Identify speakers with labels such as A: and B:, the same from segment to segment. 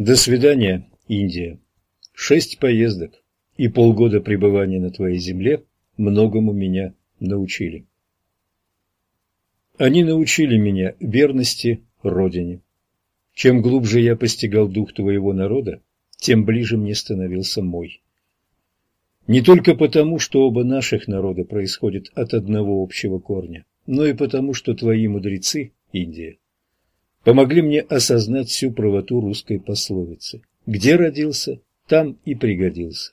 A: До свидания, Индия. Шесть поездок и полгода пребывания на твоей земле многому меня научили. Они научили меня верности Родине. Чем глубже я постигал дух твоего народа, тем ближе мне становился мой. Не только потому, что оба наших народа происходят от одного общего корня, но и потому, что твои мудрецы, Индия, помогли мне осознать всю правоту русской пословицы. Где родился, там и пригодился.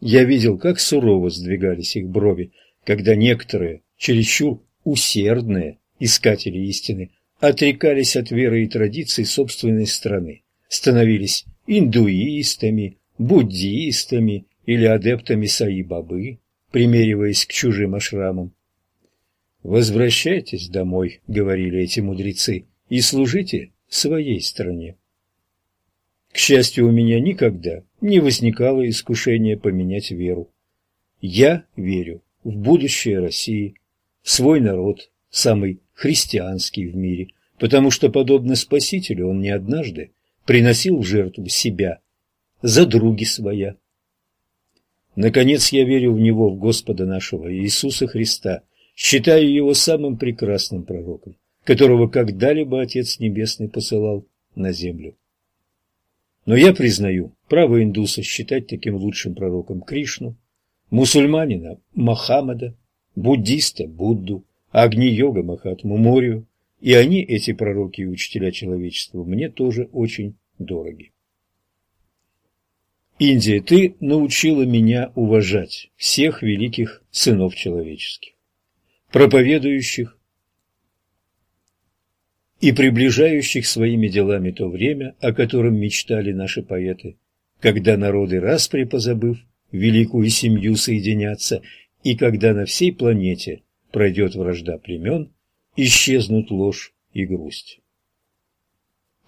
A: Я видел, как сурово сдвигались их брови, когда некоторые, чересчур усердные искатели истины, отрекались от веры и традиций собственной страны, становились индуистами, буддистами или адептами Саи-Бабы, примериваясь к чужим ашрамам. «Возвращайтесь домой», — говорили эти мудрецы, — «и служите своей стране». К счастью, у меня никогда не возникало искушения поменять веру. Я верю в будущее России, в свой народ, самый христианский в мире, потому что, подобно Спасителю, он не однажды приносил в жертву себя за други своя. Наконец, я верю в Него, в Господа нашего Иисуса Христа, считаю Его самым прекрасным пророком, которого когда-либо Отец Небесный посылал на землю. Но я признаю право индуса считать таким лучшим пророком Кришну, мусульманина Мохаммеда, буддиста Будду, Агни-йога Махатму Морию, и они, эти пророки и учителя человечества, мне тоже очень дороги. Индия, ты научила меня уважать всех великих сынов человеческих, проповедующих и приближающих своими делами то время, о котором мечтали наши поэты, когда народы распри позабыв великую семью соединятся, и когда на всей планете пройдет вражда племен, исчезнут ложь и грусть.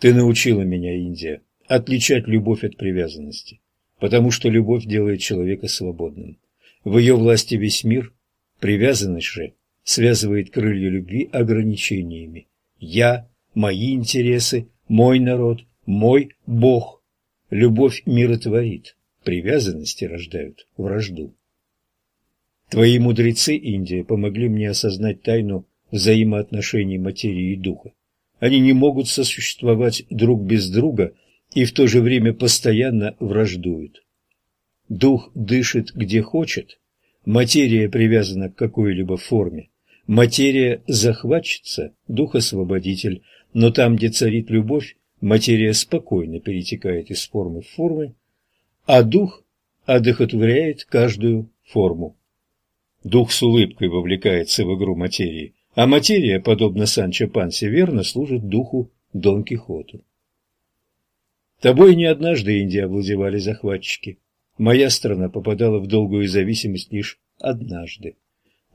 A: Ты научила меня, Индия, отличать любовь от привязанности, потому что любовь делает человека свободным. В ее власти весь мир, привязанность же связывает крылья любви ограничениями, я, мои интересы, мой народ, мой Бог. Любовь миротворит, привязанности рождают вражду. Твои мудрецы, Индия, помогли мне осознать тайну взаимоотношений материи и духа. Они не могут сосуществовать друг без друга и в то же время постоянно враждуют. Дух дышит где хочет, материя привязана к какой-либо форме. Материя захватчица, дух освободитель, но там, где царит любовь, материя спокойно перетекает из формы в формы, а дух одухотворяет каждую форму. Дух с улыбкой вовлекается в игру материи, а материя, подобно Санчо Пансе, верно служит духу Дон Кихоту. Тобой не однажды Индия овладевали захватчики. Моя страна попадала в долгую зависимость лишь однажды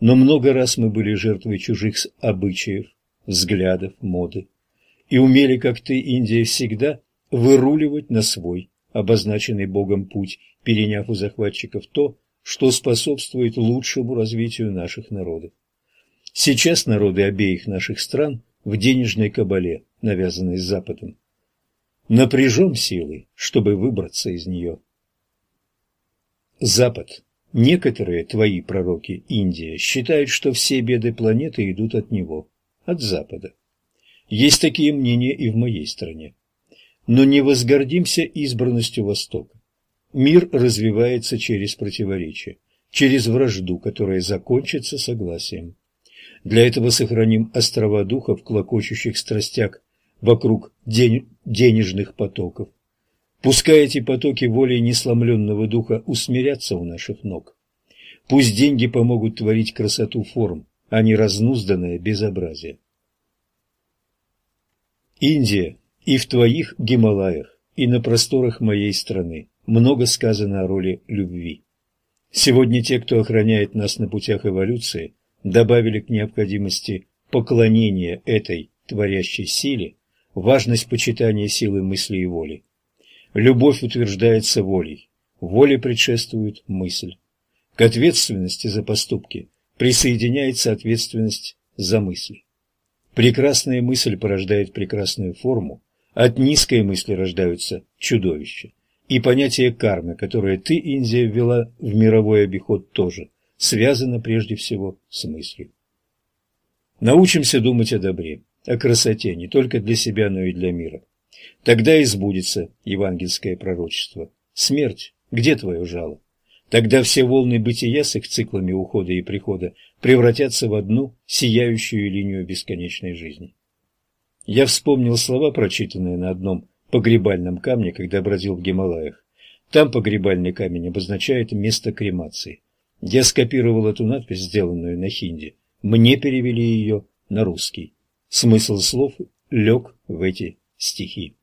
A: но много раз мы были жертвой чужих обычаев, взглядов, моды. И умели, как ты, Индия, всегда выруливать на свой, обозначенный Богом путь, переняв у захватчиков то, что способствует лучшему развитию наших народов. Сейчас народы обеих наших стран в денежной кабале, навязанной Западом. Напряжем силы, чтобы выбраться из нее. Запад Некоторые твои пророки Индия считают, что все беды планеты идут от него, от Запада. Есть такие мнения и в моей стране. Но не возгордимся избранностью Востока. Мир развивается через противоречия, через вражду, которая закончится согласием. Для этого сохраним острова духа в клокочущих страстях вокруг день... денежных потоков, Пускай эти потоки волей несломленного духа усмирятся у наших ног. Пусть деньги помогут творить красоту форм, а не разнузданное безобразие. Индия, и в твоих Гималаях, и на просторах моей страны много сказано о роли любви. Сегодня те, кто охраняет нас на путях эволюции, добавили к необходимости поклонения этой творящей силе важность почитания силы мысли и воли. Любовь утверждается волей, воле предшествует мысль. К ответственности за поступки присоединяется ответственность за мысли. Прекрасная мысль порождает прекрасную форму, От низкой мысли рождаются чудовища. И понятие кармы, которое ты, Индия, ввела в мировой обиход тоже, связано прежде всего с мыслью. Научимся думать о добре, о красоте не только для себя, но и для мира. Тогда и сбудется евангельское пророчество. Смерть, где твое жало? Тогда все волны бытия с их циклами ухода и прихода превратятся в одну сияющую линию бесконечной жизни. Я вспомнил слова, прочитанные на одном погребальном камне, когда бродил в Гималаях. Там погребальный камень обозначает место кремации. Я скопировал эту надпись, сделанную на хинди. Мне перевели ее на русский. Смысл слов лег в эти стихи.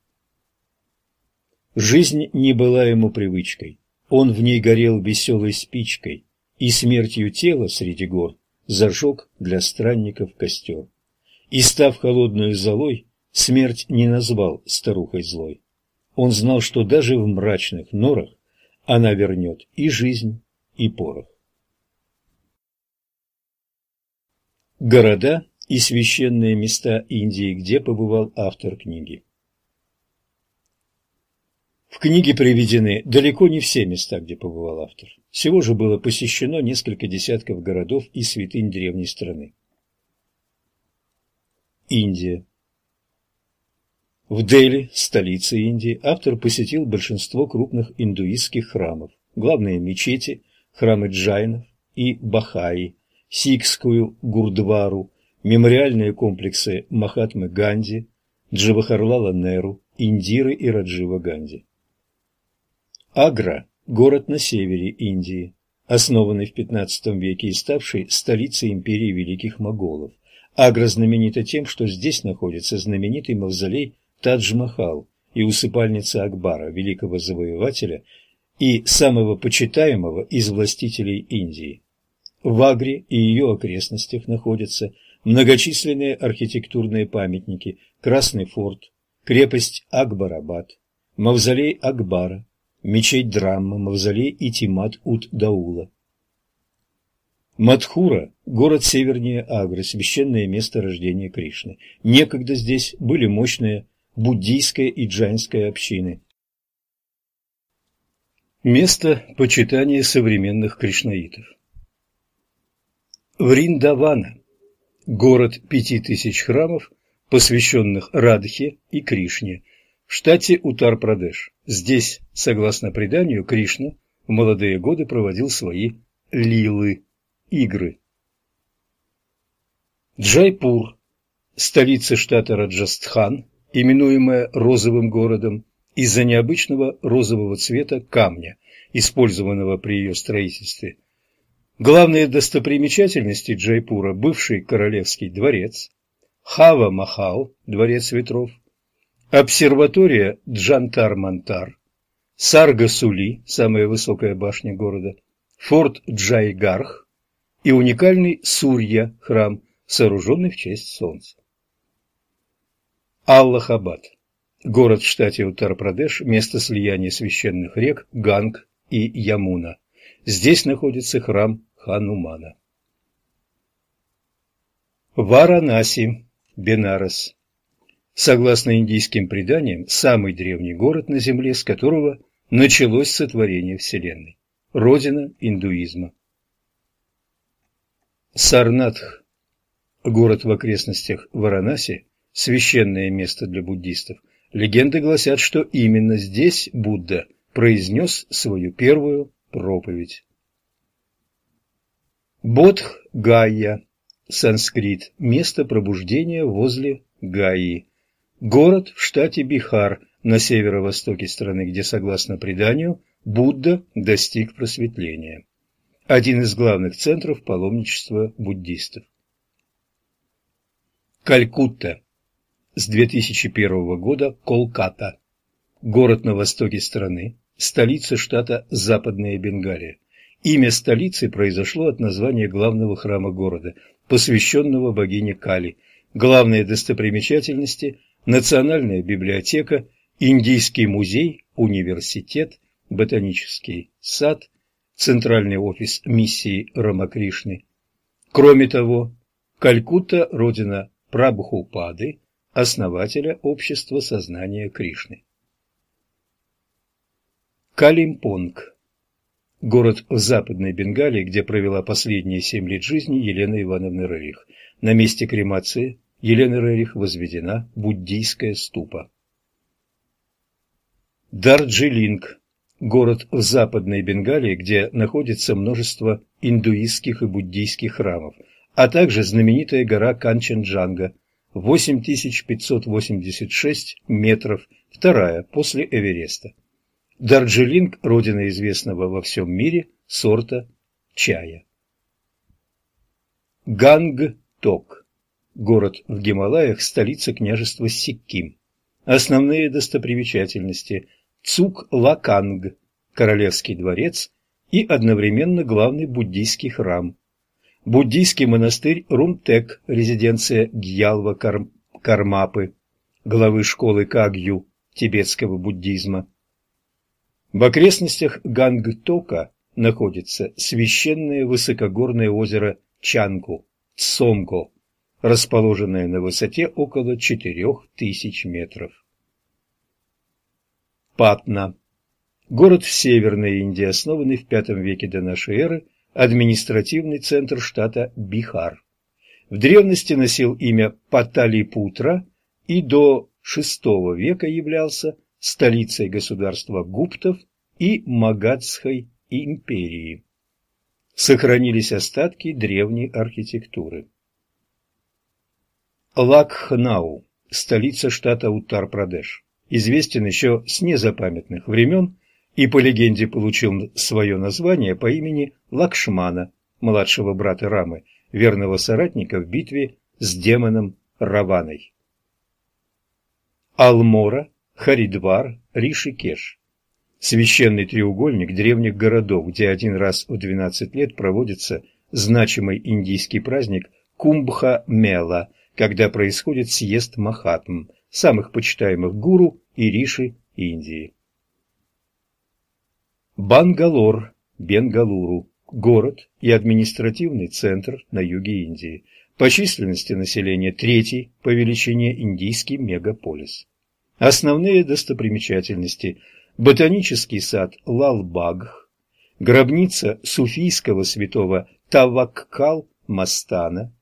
A: Жизнь не была ему привычкой. Он в ней горел веселой спичкой, и смертью тела среди гор зажег для странников костер. И, став холодную золой, смерть не назвал старухой злой. Он знал, что даже в мрачных норах она вернет и жизнь, и порох. Города и священные места Индии, где побывал автор книги. В книге приведены далеко не все места, где побывал автор. Всего же было посещено несколько десятков городов и святынь древней страны. Индия В Дели, столице Индии, автор посетил большинство крупных индуистских храмов, главные мечети, храмы джайнов и бахаи, сикскую гурдвару, мемориальные комплексы Махатмы Ганди, Джавахарлала Неру, Индиры и Раджива Ганди. Агра – город на севере Индии, основанный в XV веке и ставший столицей империи великих моголов. Агра знаменита тем, что здесь находится знаменитый мавзолей Тадж-Махал и усыпальница Акбара, великого завоевателя и самого почитаемого из властителей Индии. В Агре и ее окрестностях находятся многочисленные архитектурные памятники Красный форт, крепость Акбарабад, мавзолей Акбара, мечеть Драмма, мавзолей Итимат-Ут-Даула. Мадхура – город севернее Агры, священное место рождения Кришны. Некогда здесь были мощные буддийская и джайнская общины. Место почитания современных кришнаитов. Вриндавана – город пяти тысяч храмов, посвященных Радхе и Кришне, в штате Утар-Прадеш. Здесь, согласно преданию, Кришна в молодые годы проводил свои лилы, игры. Джайпур, столица штата Раджастхан, именуемая розовым городом из-за необычного розового цвета камня, использованного при ее строительстве. Главные достопримечательности Джайпура – бывший королевский дворец, Хава-Махал, дворец ветров, Обсерватория Джантар-Мантар, Сарга-Сули, самая высокая башня города, форт Джайгарх и уникальный Сурья, храм, сооруженный в честь солнца. Аллахабад, город в штате Уттар-Прадеш, место слияния священных рек Ганг и Ямуна. Здесь находится храм Ханумана. Варанаси, Бенарес, согласно индийским преданиям, самый древний город на Земле, с которого началось сотворение Вселенной, родина индуизма. Сарнатх, город в окрестностях Варанаси, священное место для буддистов, легенды гласят, что именно здесь Будда произнес свою первую проповедь. Бодх-Гайя, санскрит, место пробуждения возле Гаи, Город в штате Бихар на северо-востоке страны, где, согласно преданию, Будда достиг просветления. Один из главных центров паломничества буддистов. Калькутта. С 2001 года Колката. Город на востоке страны, столица штата Западная Бенгалия. Имя столицы произошло от названия главного храма города, посвященного богине Кали. Главные достопримечательности Национальная библиотека, Индийский музей, университет, ботанический сад, центральный офис миссии Рамакришны. Кроме того, Калькутта – родина Прабхупады, основателя общества сознания Кришны. Калимпонг Город в Западной Бенгалии, где провела последние семь лет жизни Елена Ивановна Рерих. На месте кремации Елены Рерих возведена буддийская ступа. Дарджилинг – город в Западной Бенгалии, где находится множество индуистских и буддийских храмов, а также знаменитая гора Канченджанга – 8586 метров, вторая после Эвереста. Дарджилинг – родина известного во всем мире сорта чая. Гангток – город в Гималаях, столица княжества Сикким. Основные достопримечательности – Цук-Лаканг – королевский дворец и одновременно главный буддийский храм. Буддийский монастырь Румтек, резиденция Гьялва Кармапы, главы школы Кагью тибетского буддизма. В окрестностях Гангтока находится священное высокогорное озеро Чанку, Цомко, расположенное на высоте около 4000 метров. Патна. Город в Северной Индии, основанный в V веке до нашей эры, административный центр штата Бихар. В древности носил имя Паталипутра и до VI века являлся столицей государства гуптов и Магадской империи. Сохранились остатки древней архитектуры. Лакхнау, столица штата Уттар-Прадеш, известен еще с незапамятных времен и по легенде получил свое название по имени Лакшмана, младшего брата Рамы, верного соратника в битве с демоном Раваной. Алмора Харидвар, Ришикеш. Священный треугольник древних городов, где один раз в 12 лет проводится значимый индийский праздник Кумбха-Мела, когда происходит съезд Махатм, самых почитаемых гуру и риши Индии. Бангалор, Бенгалуру, город и административный центр на юге Индии. По численности населения третий по величине индийский мегаполис. Основные достопримечательности – ботанический сад Лалбагх, гробница суфийского святого Таваккал Мастана,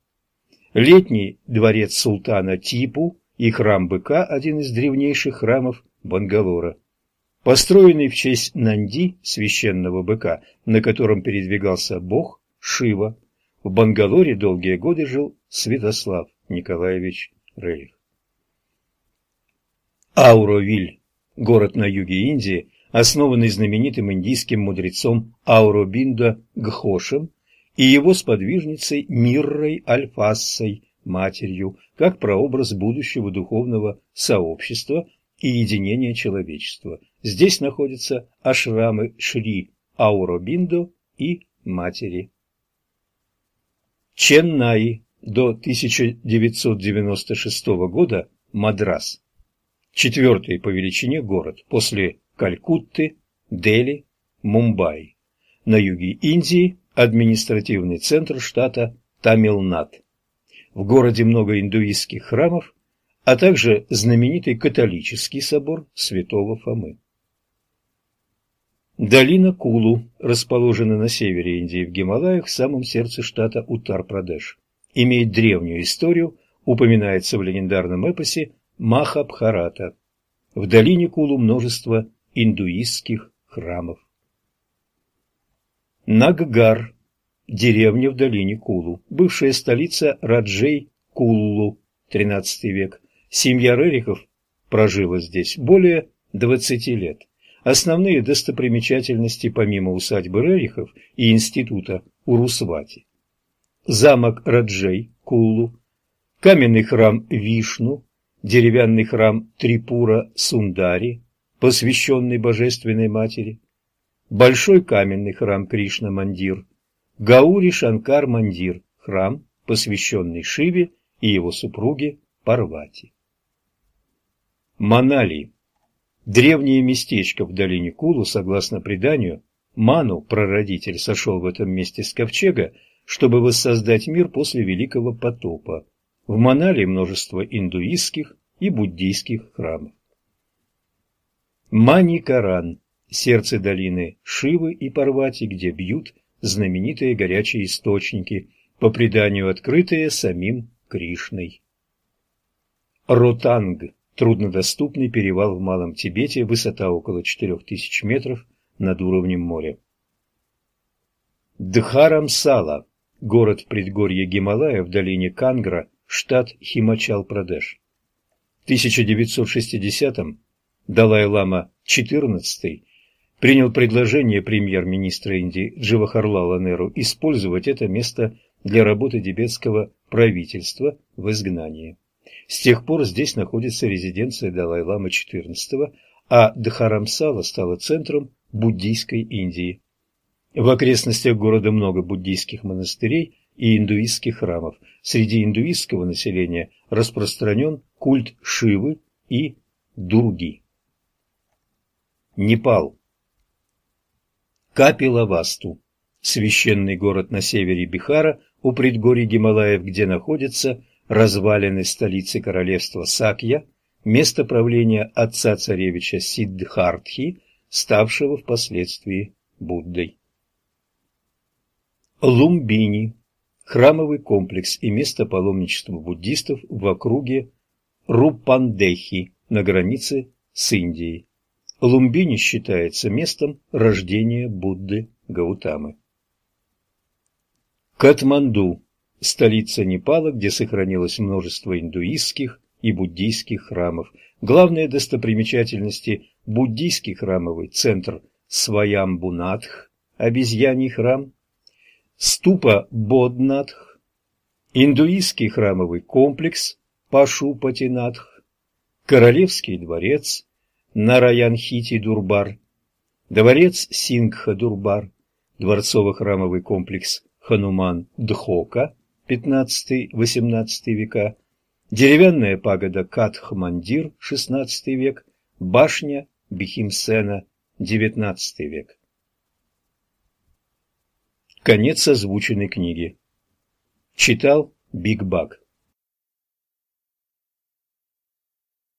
A: летний дворец султана Типу и храм быка – один из древнейших храмов Бангалора. Построенный в честь Нанди, священного быка, на котором передвигался бог Шива, в Бангалоре долгие годы жил Святослав Николаевич Рерих. Ауровиль, город на юге Индии, основанный знаменитым индийским мудрецом Ауробиндо Гхошем и его сподвижницей Миррой Альфассой, матерью, как прообраз будущего духовного сообщества и единения человечества. Здесь находятся ашрамы Шри Ауробиндо и матери. Ченнай до 1996 года Мадрас четвертый по величине город после Калькутты, Дели, Мумбаи. На юге Индии административный центр штата Тамилнад. В городе много индуистских храмов, а также знаменитый католический собор святого Фомы. Долина Кулу расположена на севере Индии в Гималаях в самом сердце штата Уттар-Прадеш. Имеет древнюю историю, упоминается в легендарном эпосе Махабхарата. В долине Кулу множество индуистских храмов. Наггар – деревня в долине Кулу, бывшая столица Раджей Куллу, XIII век. Семья Рерихов прожила здесь более 20 лет. Основные достопримечательности помимо усадьбы Рерихов и института Урусвати. Замок Раджей Куллу, каменный храм Вишну, деревянный храм Трипура Сундари, посвященный Божественной Матери, большой каменный храм Кришна Мандир, Гаури Шанкар Мандир, храм, посвященный Шиве и его супруге Парвати. Манали. Древнее местечко в долине Кулу, согласно преданию, Ману, прародитель, сошел в этом месте с ковчега, чтобы воссоздать мир после Великого потопа. В Манали множество индуистских, и буддийских храмов. Маникаран – сердце долины Шивы и Парвати, где бьют знаменитые горячие источники, по преданию открытые самим Кришной. Ротанг – труднодоступный перевал в Малом Тибете, высота около 4000 метров над уровнем моря. Дхарамсала – город в предгорье Гималая в долине Кангра, штат Химачал-Прадеш. В 1960-м Далай-лама XIV принял предложение премьер-министра Индии Джавахарлала Неру использовать это место для работы тибетского правительства в изгнании. С тех пор здесь находится резиденция Далай-ламы XIV, а Дхарамсала стала центром буддийской Индии. В окрестностях города много буддийских монастырей и индуистских храмов. Среди индуистского населения распространен культ Шивы и Дурги. Непал. Капилавасту. Священный город на севере Бихара у предгорий Гималаев, где находятся развалины столицы королевства Сакья, место правления отца-царевича Сиддхартхи, ставшего впоследствии Буддой. Лумбини – храмовый комплекс и место паломничества буддистов в округе Рупандехи на границе с Индией. Лумбини считается местом рождения Будды Гаутамы. Катманду – столица Непала, где сохранилось множество индуистских и буддийских храмов. Главные достопримечательности – буддийский храмовый центр Сваямбунатх, обезьяний храм, ступа Боднатх, индуистский храмовый комплекс Пашупатинатх, королевский дворец, Нараянхити-Дурбар, дворец Сингха-Дурбар, дворцово-храмовый комплекс Хануман-Дхока, 15-18 века, деревянная пагода Катхмандир, 16 век, башня Бихимсена, 19 век. Конец озвученной книги. Читал Биг Баг.